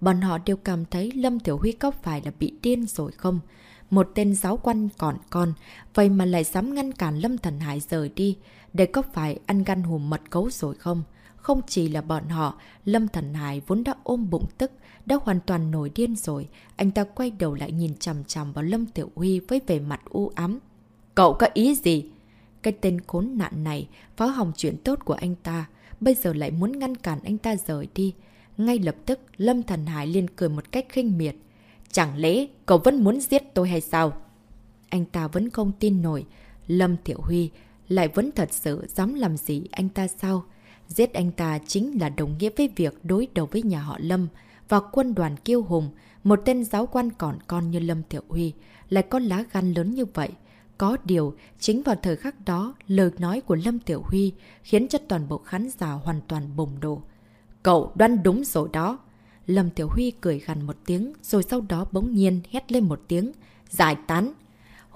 Bọn họ đều cảm thấy Lâm Tiểu Huy có phải là bị điên rồi không? Một tên giáo quan còn con, vậy mà lại dám ngăn cản Lâm Thần Hải rời đi. Đây có phải ăn gan hùm mật cấu rồi không? Không chỉ là bọn họ, Lâm Thần Hải vốn đã ôm bụng tức, đã hoàn toàn nổi điên rồi. Anh ta quay đầu lại nhìn chằm chằm vào Lâm Tiểu Huy với vẻ mặt u ám. Cậu có ý gì? Cái tên khốn nạn này phá hỏng chuyện tốt của anh ta, bây giờ lại muốn ngăn cản anh ta rời đi. Ngay lập tức, Lâm Thần Hải liền cười một cách khinh miệt. Chẳng lẽ cậu vẫn muốn giết tôi hay sao? Anh ta vẫn không tin nổi. Lâm Tiểu Huy lại vẫn thật sự dám làm gì anh ta sao? Giết anh ta chính là đồng nghĩa với việc đối đầu với nhà họ Lâm và quân đoàn kiêu hùng. Một tên giáo quan còn con như Lâm Tiểu Huy lại có lá gan lớn như vậy. Có điều, chính vào thời khắc đó, lời nói của Lâm Tiểu Huy khiến cho toàn bộ khán giả hoàn toàn bùng nổ Cậu đoán đúng rồi đó. Lâm Tiểu Huy cười gằn một tiếng, rồi sau đó bỗng nhiên hét lên một tiếng, giải tán.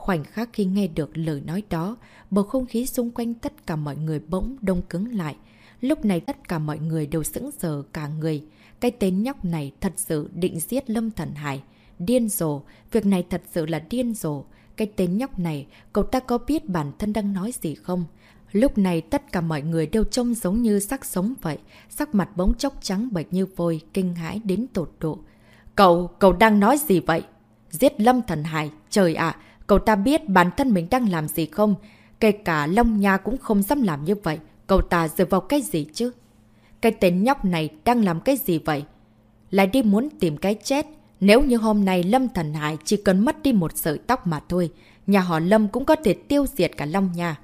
Khoảnh khắc khi nghe được lời nói đó, bầu không khí xung quanh tất cả mọi người bỗng đông cứng lại. Lúc này tất cả mọi người đều sững sờ cả người. Cái tên nhóc này thật sự định giết Lâm Thần Hải. Điên rồ, việc này thật sự là điên rồ. Cái tên nhóc này, cậu ta có biết bản thân đang nói gì không? Lúc này tất cả mọi người đều trông giống như sắc sống vậy, sắc mặt bóng chốc trắng bệch như vôi, kinh hãi đến tột độ. Cậu, cậu đang nói gì vậy? Giết Lâm Thần Hải, trời ạ, cậu ta biết bản thân mình đang làm gì không? Kể cả Long Nha cũng không dám làm như vậy, cậu ta dựa vào cái gì chứ? Cái tên nhóc này đang làm cái gì vậy? Lại đi muốn tìm cái chết. Nếu như hôm nay Lâm Thần Hải chỉ cần mất đi một sợi tóc mà thôi, nhà họ Lâm cũng có thể tiêu diệt cả Long Nha.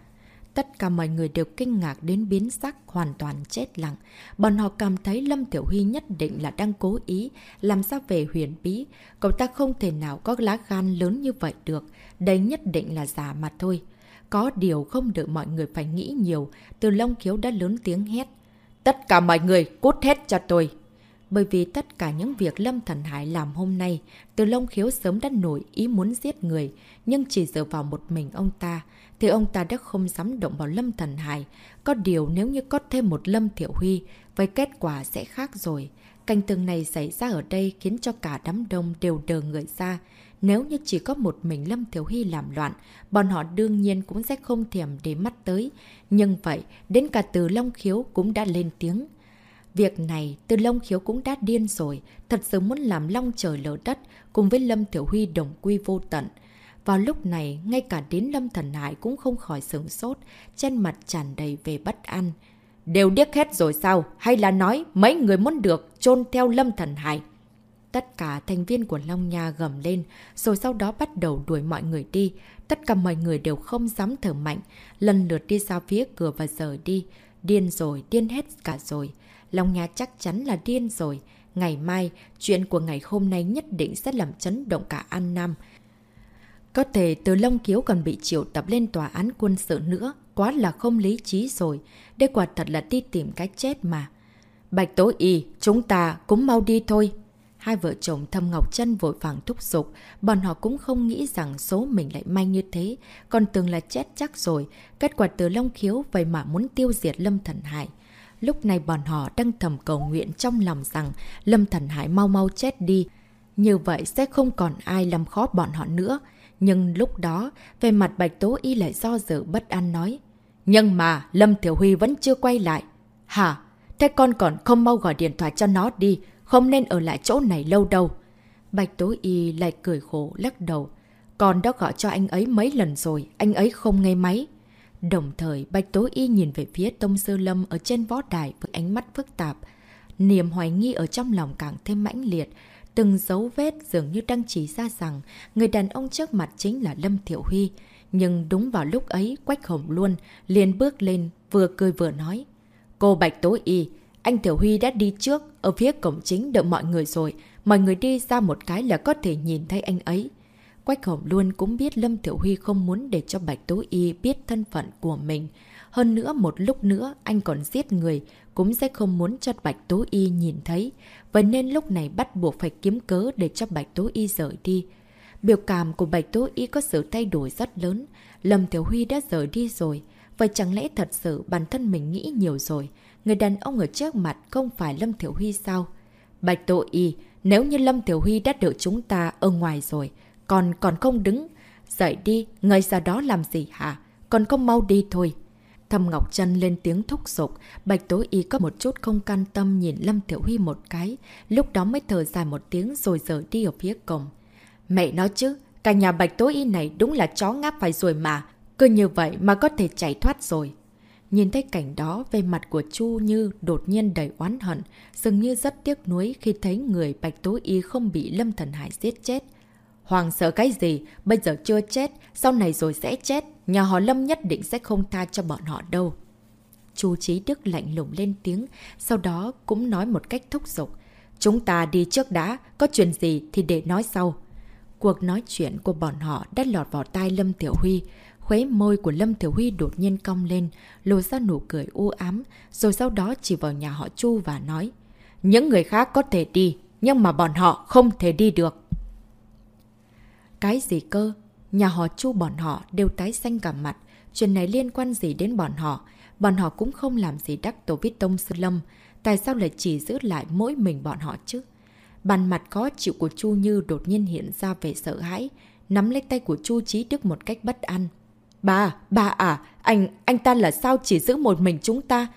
Tất cả mọi người đều kinh ngạc đến biến sắc, hoàn toàn chết lặng. Bọn họ cảm thấy Lâm Tiểu Huy nhất định là đang cố ý, làm sao về huyền bí. Cậu ta không thể nào có lá gan lớn như vậy được đấy nhất định là giả mà thôi. Có điều không đợi mọi người phải nghĩ nhiều, từ Long Khiếu đã lớn tiếng hét. Tất cả mọi người cút hết cho tôi. Bởi vì tất cả những việc Lâm Thần Hải làm hôm nay, từ Long Khiếu sớm đã nổi ý muốn giết người, nhưng chỉ dựa vào một mình ông ta, thì ông ta đã không dám động vào Lâm Thần Hải. Có điều nếu như có thêm một Lâm Thiệu Huy, vậy kết quả sẽ khác rồi. Cảnh tường này xảy ra ở đây khiến cho cả đám đông đều đờ người ra. Nếu như chỉ có một mình Lâm thiếu Hy làm loạn, bọn họ đương nhiên cũng sẽ không thèm để mắt tới. Nhưng vậy, đến cả từ Long Khiếu cũng đã lên tiếng. Việc này, từ Long Khiếu cũng đã điên rồi, thật sự muốn làm long trời lở đất, cùng với Lâm Thiểu Huy đồng quy vô tận. Vào lúc này, ngay cả đến Lâm Thần Hải cũng không khỏi sửng sốt, trên mặt tràn đầy về bất an. Đều điếc hết rồi sao? Hay là nói mấy người muốn được chôn theo Lâm Thần Hải? Tất cả thành viên của Long Nha gầm lên, rồi sau đó bắt đầu đuổi mọi người đi. Tất cả mọi người đều không dám thở mạnh, lần lượt đi ra phía cửa và rời đi. Điên rồi, điên hết cả rồi. Long Nha chắc chắn là điên rồi. Ngày mai, chuyện của ngày hôm nay nhất định sẽ làm chấn động cả An Nam. Có thể từ Long Kiếu còn bị triệu tập lên tòa án quân sự nữa, quá là không lý trí rồi. Đây quả thật là đi tìm cái chết mà. Bạch Tố Y, chúng ta cũng mau đi thôi. Hai vợ chồng Thâm Ngọc chân vội vàng thúc giục, bọn họ cũng không nghĩ rằng số mình lại may như thế, còn tưởng là chết chắc rồi. Kết quả từ Long Khiếu vậy mà muốn tiêu diệt Lâm Thần Hải. Lúc này bọn họ đang thầm cầu nguyện trong lòng rằng Lâm Thần Hải mau mau chết đi. Như vậy sẽ không còn ai làm khó bọn họ nữa. Nhưng lúc đó, về mặt Bạch Tố Y lại do dự bất an nói. Nhưng mà Lâm Thiểu Huy vẫn chưa quay lại. Hả? Thế con còn không mau gọi điện thoại cho nó đi, không nên ở lại chỗ này lâu đâu. Bạch Tố Y lại cười khổ lắc đầu. Con đã gọi cho anh ấy mấy lần rồi, anh ấy không nghe máy. Đồng thời, Bạch Tố Y nhìn về phía Tông Sư Lâm ở trên võ đài với ánh mắt phức tạp. Niềm hoài nghi ở trong lòng càng thêm mãnh liệt. Từng dấu vết dường như đang chỉ ra rằng người đàn ông trước mặt chính là Lâm Thiệu Huy. Nhưng đúng vào lúc ấy, Quách Hồng luôn liền bước lên, vừa cười vừa nói. Cô Bạch Tố Y, anh Tiểu Huy đã đi trước, ở phía cổng chính đợi mọi người rồi. Mọi người đi ra một cái là có thể nhìn thấy anh ấy. Quách Hồng luôn cũng biết Lâm Tiểu Huy không muốn để cho Bạch Tố Y biết thân phận của mình. Hơn nữa một lúc nữa anh còn giết người, cũng sẽ không muốn cho Bạch Tố Y nhìn thấy. Vậy nên lúc này bắt buộc phải kiếm cớ để cho Bạch Tố Y rời đi. Biểu cảm của Bạch Tố Y có sự thay đổi rất lớn. Lâm Tiểu Huy đã rời đi rồi. Vậy chẳng lẽ thật sự bản thân mình nghĩ nhiều rồi? Người đàn ông ở trước mặt không phải Lâm Tiểu Huy sao? Bạch Tô Y, nếu như Lâm Tiểu Huy đã đợi chúng ta ở ngoài rồi, còn còn không đứng. Dậy đi, người ra đó làm gì hả? Còn không mau đi thôi. Thầm Ngọc Trân lên tiếng thúc giục, Bạch Tố Y có một chút không can tâm nhìn Lâm Tiểu Huy một cái, lúc đó mới thở dài một tiếng rồi rời đi ở phía cổng. Mẹ nói chứ, cả nhà Bạch Tố Y này đúng là chó ngáp phải rồi mà, cứ như vậy mà có thể chạy thoát rồi. Nhìn thấy cảnh đó, về mặt của Chu Như đột nhiên đầy oán hận, dường như rất tiếc nuối khi thấy người Bạch Tố Y không bị Lâm Thần Hải giết chết. Hoàng sợ cái gì? Bây giờ chưa chết, sau này rồi sẽ chết. Nhà họ Lâm nhất định sẽ không tha cho bọn họ đâu. Chu Chí Đức lạnh lùng lên tiếng, sau đó cũng nói một cách thúc giục. Chúng ta đi trước đã, có chuyện gì thì để nói sau. Cuộc nói chuyện của bọn họ đã lọt vào tai Lâm Tiểu Huy. Khuế môi của Lâm Thiểu Huy đột nhiên cong lên, lộ ra nụ cười u ám, rồi sau đó chỉ vào nhà họ Chu và nói. Những người khác có thể đi, nhưng mà bọn họ không thể đi được. Cái gì cơ? Nhà họ Chu bọn họ đều tái xanh cả mặt. Chuyện này liên quan gì đến bọn họ? Bọn họ cũng không làm gì đắc tổ với Tông Sư Lâm. Tại sao lại chỉ giữ lại mỗi mình bọn họ chứ? Bàn mặt khó chịu của Chu Như đột nhiên hiện ra về sợ hãi, nắm lấy tay của Chu Chí Đức một cách bất an. Bà, bà à, anh, anh ta là sao chỉ giữ một mình chúng ta?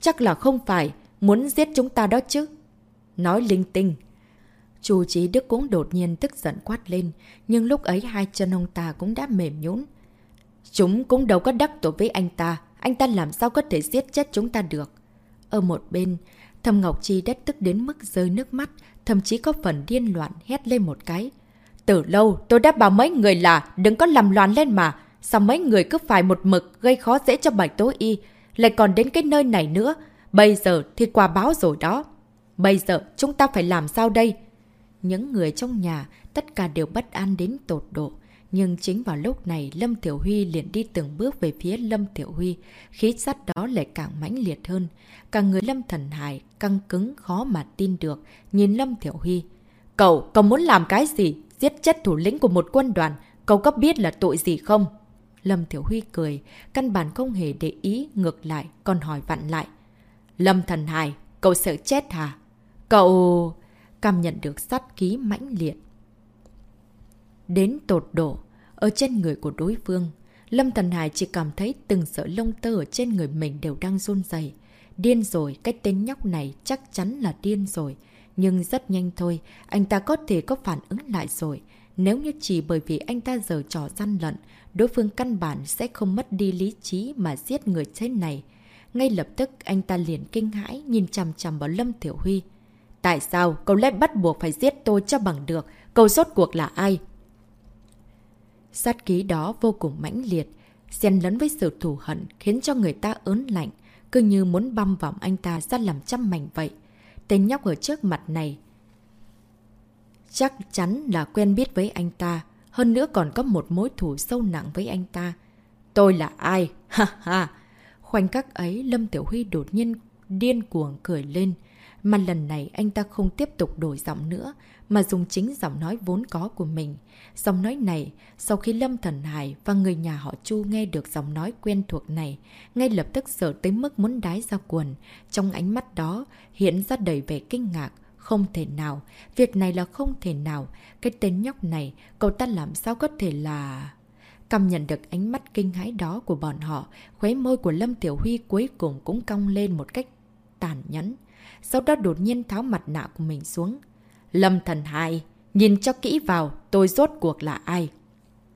Chắc là không phải, muốn giết chúng ta đó chứ. Nói linh tinh. Chú Chí Đức cũng đột nhiên tức giận quát lên, nhưng lúc ấy hai chân ông ta cũng đã mềm nhũn. Chúng cũng đâu có đắc tội với anh ta, anh ta làm sao có thể giết chết chúng ta được. Ở một bên, Thầm Ngọc Chi đất tức đến mức rơi nước mắt, thậm chí có phần điên loạn hét lên một cái. Từ lâu tôi đã bảo mấy người là đừng có làm loạn lên mà, sao mấy người cứ phải một mực gây khó dễ cho Bạch Tố Y, lại còn đến cái nơi này nữa. Bây giờ thì quả báo rồi đó. Bây giờ chúng ta phải làm sao đây? Những người trong nhà tất cả đều bất an đến tột độ. Nhưng chính vào lúc này Lâm Tiểu Huy liền đi từng bước về phía Lâm Tiểu Huy, khí sắt đó lại càng mãnh liệt hơn. Cả người Lâm Thần Hải căng cứng khó mà tin được, nhìn Lâm Tiểu Huy. Cậu, cậu muốn làm cái gì? Giết chết thủ lĩnh của một quân đoàn, cậu có biết là tội gì không? Lâm Tiểu Huy cười, căn bản không hề để ý, ngược lại, còn hỏi vặn lại. Lâm Thần Hải, cậu sợ chết hả? Cậu... Cảm nhận được sát ký mãnh liệt. Đến tột độ, ở trên người của đối phương, Lâm Thần Hải chỉ cảm thấy từng sợi lông tơ ở trên người mình đều đang run dày. Điên rồi, cái tên nhóc này chắc chắn là điên rồi. Nhưng rất nhanh thôi, anh ta có thể có phản ứng lại rồi. Nếu như chỉ bởi vì anh ta giờ trò gian lận, đối phương căn bản sẽ không mất đi lý trí mà giết người chết này. Ngay lập tức anh ta liền kinh hãi nhìn chằm chằm vào Lâm Tiểu Huy. Tại sao cậu lại bắt buộc phải giết tôi cho bằng được? Cậu rốt cuộc là ai? Sát ký đó vô cùng mãnh liệt, xen lẫn với sự thù hận khiến cho người ta ớn lạnh, cứ như muốn băm vòng anh ta ra làm trăm mảnh vậy. Tên nhóc ở trước mặt này chắc chắn là quen biết với anh ta, hơn nữa còn có một mối thù sâu nặng với anh ta. Tôi là ai? Ha ha! Khoảnh khắc ấy, Lâm Tiểu Huy đột nhiên điên cuồng cười lên. Mà lần này anh ta không tiếp tục đổi giọng nữa, mà dùng chính giọng nói vốn có của mình. Giọng nói này, sau khi Lâm Thần Hải và người nhà họ Chu nghe được giọng nói quen thuộc này, ngay lập tức sợ tới mức muốn đái ra quần. Trong ánh mắt đó, hiện ra đầy vẻ kinh ngạc. Không thể nào, việc này là không thể nào. Cái tên nhóc này, cậu ta làm sao có thể là... Cảm nhận được ánh mắt kinh hãi đó của bọn họ, khuấy môi của Lâm Tiểu Huy cuối cùng cũng cong lên một cách tàn nhẫn. Sau đó đột nhiên tháo mặt nạ của mình xuống. Lâm Thần hại, nhìn cho kỹ vào, tôi rốt cuộc là ai?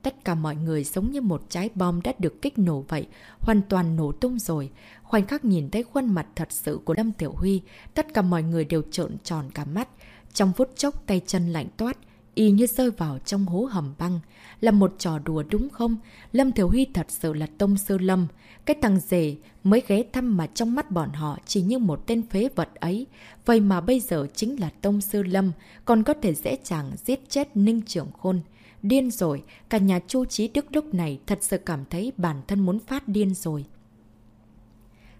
Tất cả mọi người giống như một trái bom đã được kích nổ vậy, hoàn toàn nổ tung rồi. Khoảnh khắc nhìn thấy khuôn mặt thật sự của Lâm Tiểu Huy, tất cả mọi người đều trợn tròn cả mắt. Trong phút chốc tay chân lạnh toát, y như rơi vào trong hố hầm băng. Là một trò đùa đúng không? Lâm Thiểu Huy thật sự là tông sư Lâm. Cái thằng rể mới ghé thăm mà trong mắt bọn họ chỉ như một tên phế vật ấy. Vậy mà bây giờ chính là tông sư Lâm, còn có thể dễ dàng giết chết Ninh Trưởng Khôn. Điên rồi, cả nhà Chu Trí Đức lúc này thật sự cảm thấy bản thân muốn phát điên rồi.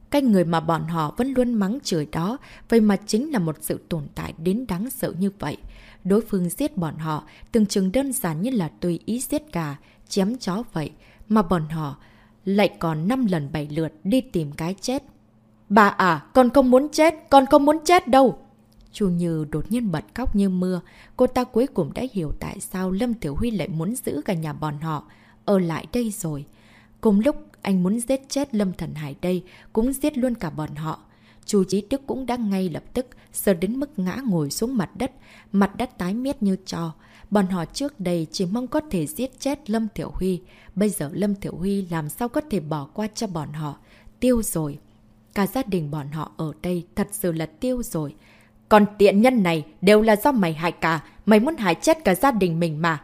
Cái người mà bọn họ vẫn luôn mắng chửi đó, vậy mà chính là một sự tồn tại đến đáng sợ như vậy. Đối phương giết bọn họ, từng chừng đơn giản như là tùy ý giết gà, chém chó vậy, mà bọn họ lại còn 5 lần 7 lượt đi tìm cái chết. Bà à, con không muốn chết, con không muốn chết đâu. Chu Như đột nhiên bật khóc như mưa. Cô ta cuối cùng đã hiểu tại sao Lâm Tiểu Huy lại muốn giữ cả nhà bọn họ ở lại đây rồi. Cùng lúc anh muốn giết chết Lâm Thần Hải đây, cũng giết luôn cả bọn họ. Chu Chí Đức cũng đã ngay lập tức sợ đến mức ngã ngồi xuống mặt đất, mặt đất tái miết như trò. Bọn họ trước đây chỉ mong có thể giết chết Lâm Tiểu Huy. Bây giờ Lâm Tiểu Huy làm sao có thể bỏ qua cho bọn họ. Tiêu rồi. Cả gia đình bọn họ ở đây thật sự là tiêu rồi. Còn tiện nhân này đều là do mày hại cả. Mày muốn hại chết cả gia đình mình mà.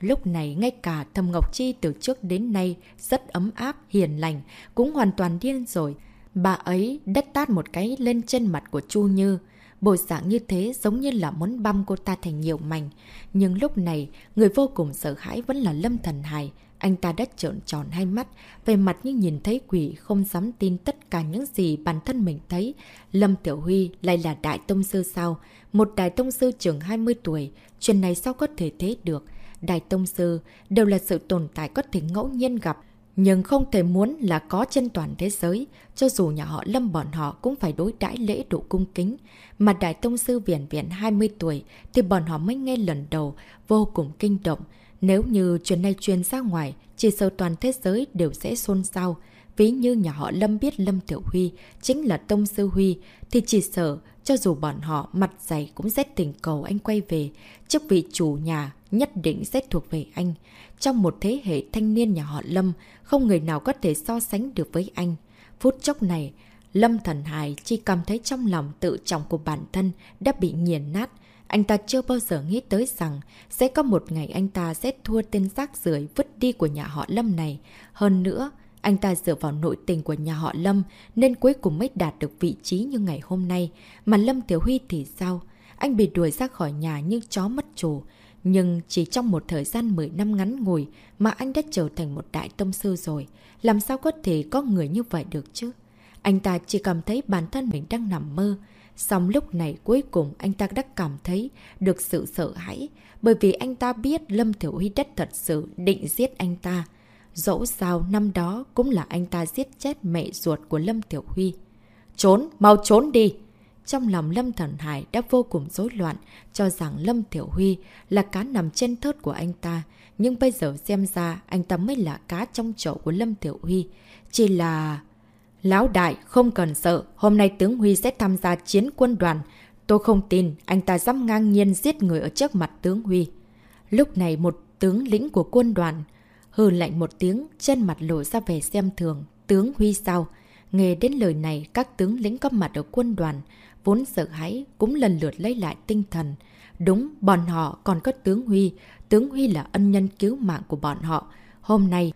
Lúc này ngay cả Thầm Ngọc Chi từ trước đến nay rất ấm áp, hiền lành, cũng hoàn toàn điên rồi. Bà ấy đất tát một cái lên trên mặt của Chu Như. Bộ dạng như thế giống như là muốn băm cô ta thành nhiều mảnh. Nhưng lúc này, người vô cùng sợ hãi vẫn là Lâm Thần Hải. Anh ta đã trợn tròn hai mắt, về mặt như nhìn thấy quỷ, không dám tin tất cả những gì bản thân mình thấy. Lâm Tiểu Huy lại là đại tông sư sao? Một đại tông sư trưởng 20 tuổi, chuyện này sao có thể thế được? Đại tông sư đều là sự tồn tại có thể ngẫu nhiên gặp, nhưng không thể muốn là có trên toàn thế giới, cho dù nhà họ Lâm bọn họ cũng phải đối đãi lễ độ cung kính. Mà Đại Tông Sư viện viện 20 tuổi thì bọn họ mới nghe lần đầu, vô cùng kinh động. Nếu như chuyện này truyền ra ngoài, chỉ sợ toàn thế giới đều sẽ xôn xao. Ví như nhà họ Lâm biết Lâm Tiểu Huy chính là Tông Sư Huy, thì chỉ sợ cho dù bọn họ mặt dày cũng sẽ tình cầu anh quay về, chức vị chủ nhà nhất định sẽ thuộc về anh. Trong một thế hệ thanh niên nhà họ Lâm, không người nào có thể so sánh được với anh. Phút chốc này, Lâm Thần Hải chỉ cảm thấy trong lòng tự trọng của bản thân đã bị nghiền nát. Anh ta chưa bao giờ nghĩ tới rằng sẽ có một ngày anh ta sẽ thua tên rác rưởi vứt đi của nhà họ Lâm này. Hơn nữa, anh ta dựa vào nội tình của nhà họ Lâm nên cuối cùng mới đạt được vị trí như ngày hôm nay. Mà Lâm Tiểu Huy thì sao? Anh bị đuổi ra khỏi nhà như chó mất chủ. Nhưng chỉ trong một thời gian 10 năm ngắn ngủi mà anh đã trở thành một đại tông sư rồi. Làm sao có thể có người như vậy được chứ? Anh ta chỉ cảm thấy bản thân mình đang nằm mơ. Xong lúc này cuối cùng anh ta đã cảm thấy được sự sợ hãi. Bởi vì anh ta biết Lâm Thiểu Huy đất thật sự định giết anh ta. Dẫu sao năm đó cũng là anh ta giết chết mẹ ruột của Lâm Tiểu Huy. Trốn, mau trốn đi! Trong lòng Lâm Thần Hải đã vô cùng rối loạn, cho rằng Lâm Tiểu Huy là cá nằm trên thớt của anh ta. Nhưng bây giờ xem ra anh ta mới là cá trong chậu của Lâm Tiểu Huy. Chỉ là... Lão đại, không cần sợ, hôm nay tướng Huy sẽ tham gia chiến quân đoàn. Tôi không tin anh ta dám ngang nhiên giết người ở trước mặt tướng Huy. Lúc này một tướng lĩnh của quân đoàn hừ lạnh một tiếng, trên mặt lộ ra vẻ xem thường. Tướng Huy sao? Nghe đến lời này, các tướng lĩnh có mặt ở quân đoàn, vốn sợ hãi, cũng lần lượt lấy lại tinh thần. Đúng, bọn họ còn có tướng Huy. Tướng Huy là ân nhân cứu mạng của bọn họ. Hôm nay,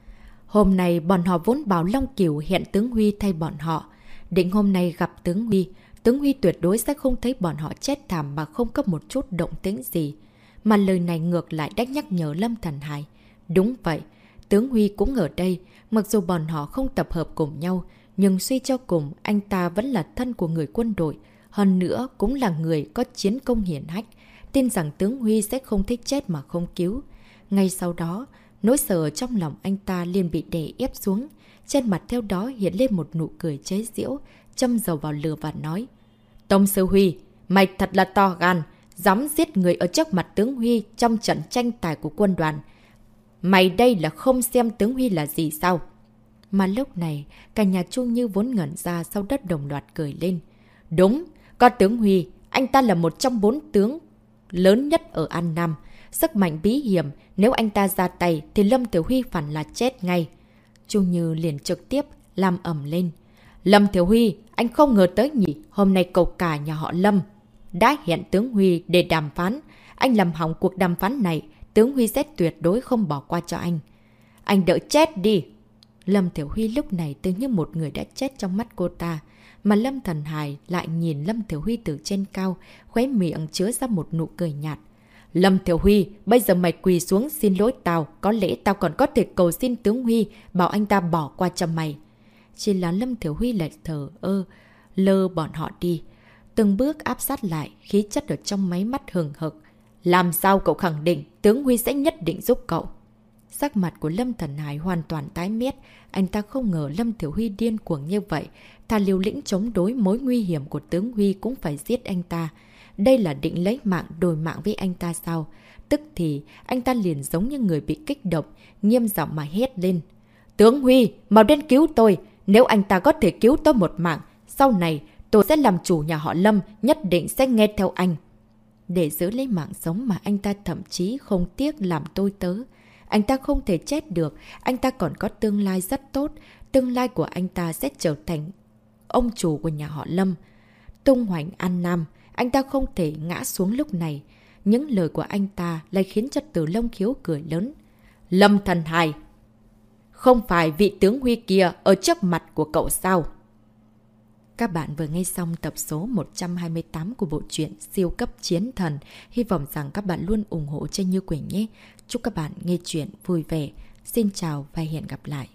hôm nay bọn họ vốn bảo Long Kiều hẹn tướng Huy thay bọn họ. Định hôm nay gặp tướng Huy, tướng Huy tuyệt đối sẽ không thấy bọn họ chết thảm mà không có một chút động tĩnh gì. Mà lời này ngược lại đã nhắc nhở Lâm Thần Hải. Đúng vậy, tướng Huy cũng ở đây, mặc dù bọn họ không tập hợp cùng nhau, nhưng suy cho cùng anh ta vẫn là thân của người quân đội, hơn nữa cũng là người có chiến công hiển hách, tin rằng tướng Huy sẽ không thích chết mà không cứu. Ngay sau đó, nỗi sợ trong lòng anh ta liền bị đè ép xuống, trên mặt theo đó hiện lên một nụ cười chế giễu, châm dầu vào lửa và nói. Tông Sư Huy, mày thật là to gan, dám giết người ở trước mặt tướng Huy trong trận tranh tài của quân đoàn. Mày đây là không xem tướng Huy là gì sao? Mà lúc này, cả nhà Chu Như vốn ngẩn ra sau đất đồng loạt cười lên. Đúng, có tướng Huy, anh ta là một trong bốn tướng lớn nhất ở An Nam. Sức mạnh bí hiểm, nếu anh ta ra tay thì Lâm Tiểu Huy phản là chết ngay. Chu Như liền trực tiếp làm ẩm lên. Lâm Tiểu Huy, anh không ngờ tới nhỉ, hôm nay cầu cả nhà họ Lâm. Đã hẹn tướng Huy để đàm phán. Anh làm hỏng cuộc đàm phán này, tướng Huy sẽ tuyệt đối không bỏ qua cho anh. Anh đợi chết đi. Lâm Tiểu Huy lúc này tự như một người đã chết trong mắt cô ta. Mà Lâm Thần Hải lại nhìn Lâm Thiểu Huy từ trên cao, khóe miệng chứa ra một nụ cười nhạt. Lâm Thiểu Huy, bây giờ mày quỳ xuống xin lỗi tao, có lẽ tao còn có thể cầu xin tướng Huy, bảo anh ta bỏ qua cho mày. Chỉ là Lâm Thiểu Huy lại thở ơ, lơ bọn họ đi. Từng bước áp sát lại, khí chất ở trong máy mắt hừng hực. Làm sao cậu khẳng định tướng Huy sẽ nhất định giúp cậu? Sắc mặt của Lâm Thần Hải hoàn toàn tái mét. Anh ta không ngờ Lâm Thiểu Huy điên cuồng như vậy. Thà liều lĩnh chống đối mối nguy hiểm của tướng Huy cũng phải giết anh ta. Đây là định lấy mạng đổi mạng với anh ta sao? Tức thì anh ta liền giống như người bị kích động, nghiêm giọng mà hét lên. Tướng Huy, mau đến cứu tôi! Nếu anh ta có thể cứu tôi một mạng, sau này tôi sẽ làm chủ nhà họ Lâm, nhất định sẽ nghe theo anh. Để giữ lấy mạng sống mà anh ta thậm chí không tiếc làm tôi tớ. Anh ta không thể chết được, anh ta còn có tương lai rất tốt. Tương lai của anh ta sẽ trở thành ông chủ của nhà họ Lâm. Tung hoành An Nam, anh ta không thể ngã xuống lúc này. Những lời của anh ta lại khiến cho từ long khiếu cười lớn. Lâm thần hài! Không phải vị tướng Huy kia ở trước mặt của cậu sao? Các bạn vừa nghe xong tập số 128 của bộ truyện Siêu cấp chiến thần. Hy vọng rằng các bạn luôn ủng hộ cho Như Quỳnh nhé. Chúc các bạn nghe chuyện vui vẻ. Xin chào và hẹn gặp lại.